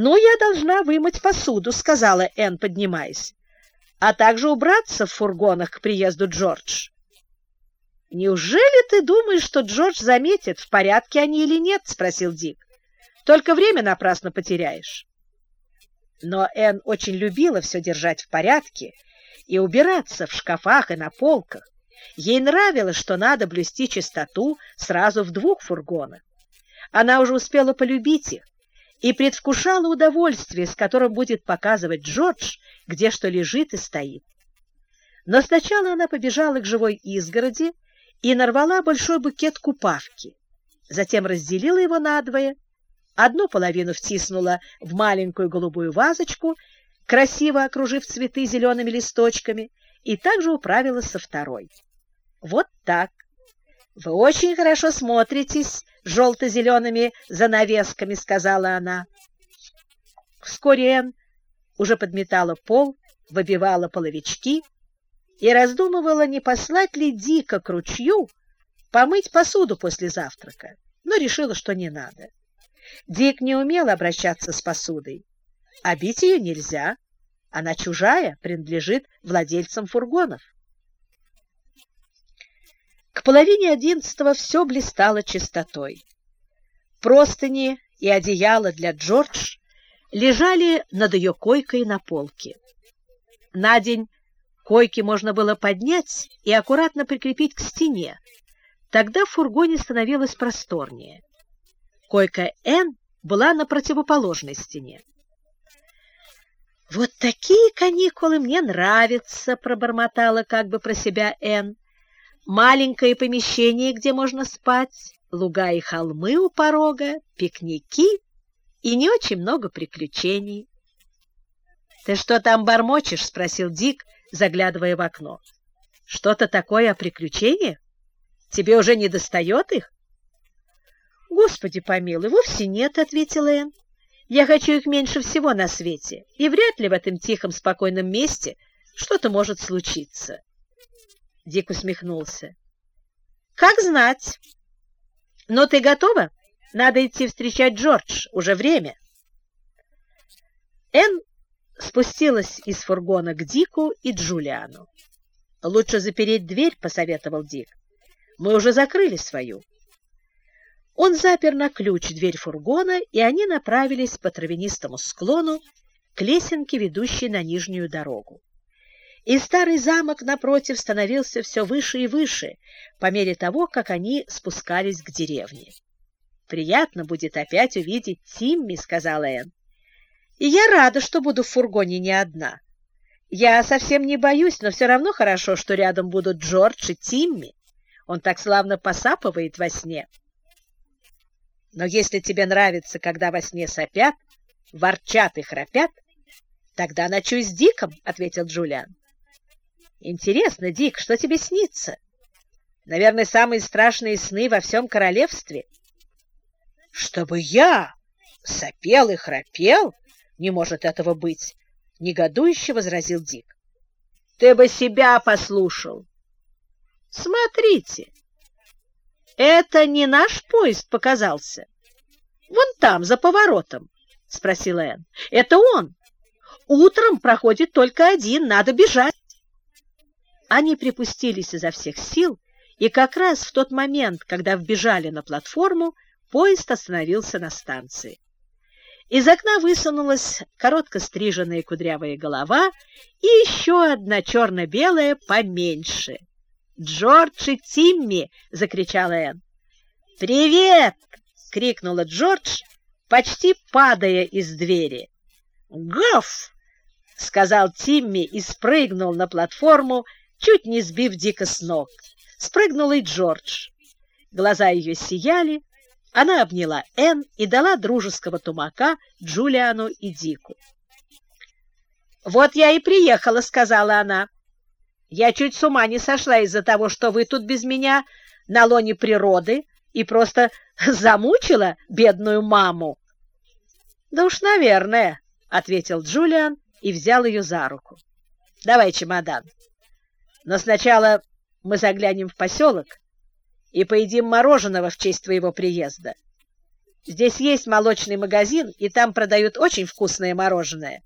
«Ну, я должна вымыть посуду», — сказала Энн, поднимаясь, «а также убраться в фургонах к приезду Джордж». «Неужели ты думаешь, что Джордж заметит, в порядке они или нет?» — спросил Дик. «Только время напрасно потеряешь». Но Энн очень любила все держать в порядке и убираться в шкафах и на полках. Ей нравилось, что надо блюсти чистоту сразу в двух фургонах. Она уже успела полюбить их и предвкушала удовольствие, с которым будет показывать Джордж, где что лежит и стоит. Но сначала она побежала к живой изгороди и нарвала большой букет купавки. Затем разделила его надвое, одну половину втиснула в маленькую голубую вазочку, красиво окружив цветы зелеными листочками, и также управилась со второй. Вот так. Вы очень хорошо смотритесь желто-зелеными занавесками, сказала она. Вскоре Энн уже подметала пол, выбивала половички и раздумывала, не послать ли Дика к ручью помыть посуду после завтрака, но решила, что не надо. Дик не умел обращаться с посудой, а бить ее нельзя. Она чужая, принадлежит владельцам фургонов. К половине одиннадцатого все блистало чистотой. Простыни и одеяло для Джордж лежали над ее койкой на полке. На день койки можно было поднять и аккуратно прикрепить к стене. Тогда в фургоне становилось просторнее. Койка Н была на противоположной стене. «Вот такие каникулы мне нравятся», — пробормотала как бы про себя Н. «Маленькое помещение, где можно спать, луга и холмы у порога, пикники и не очень много приключений». «Ты что там бормочешь?» — спросил Дик, заглядывая в окно. «Что-то такое о приключениях? Тебе уже не достает их?» «Господи помилуй, вовсе нет», — ответила Энн. Я хочу их меньше всего на свете, и вряд ли в этом тихом, спокойном месте что-то может случиться. Дик усмехнулся. Как знать. Но ты готова? Надо идти встречать Джордж, уже время. Энн спустилась из фургона к Дику и Джулиану. «Лучше запереть дверь», — посоветовал Дик. «Мы уже закрыли свою». Он запер на ключ дверь фургона, и они направились по травянистому склону к лесенке, ведущей на нижнюю дорогу. И старый замок напротив становился все выше и выше, по мере того, как они спускались к деревне. «Приятно будет опять увидеть Тимми», — сказала Энн. «И я рада, что буду в фургоне не одна. Я совсем не боюсь, но все равно хорошо, что рядом будут Джордж и Тимми. Он так славно посапывает во сне». Но если тебе нравится, когда во сне сопят, ворчат и храпят, тогда ночуй с Диком, — ответил Джулиан. Интересно, Дик, что тебе снится? Наверное, самые страшные сны во всем королевстве. Чтобы я сопел и храпел? Не может этого быть, — негодующе возразил Дик. Ты бы себя послушал. Смотрите, это не наш поезд показался? Вон там, за поворотом, — спросила Энн. Это он. Утром проходит только один, надо бежать. Они припустились изо всех сил, и как раз в тот момент, когда вбежали на платформу, поезд остановился на станции. Из окна высунулась коротко стриженная кудрявая голова и еще одна черно-белая поменьше. «Джордж и Тимми!» — закричала Энн. «Привет!» — крикнула Джордж, почти падая из двери. «Гав!» — сказал Тимми и спрыгнул на платформу, чуть не сбив Дика с ног. Спрыгнул и Джордж. Глаза ее сияли, она обняла Энн и дала дружеского тумака Джулиану и Дику. «Вот я и приехала», — сказала она. Я чуть с ума не сошла из-за того, что вы тут без меня на лоне природы и просто замучила бедную маму. — Да уж, наверное, — ответил Джулиан и взял ее за руку. — Давай чемодан. Но сначала мы заглянем в поселок и поедим мороженого в честь твоего приезда. Здесь есть молочный магазин, и там продают очень вкусное мороженое.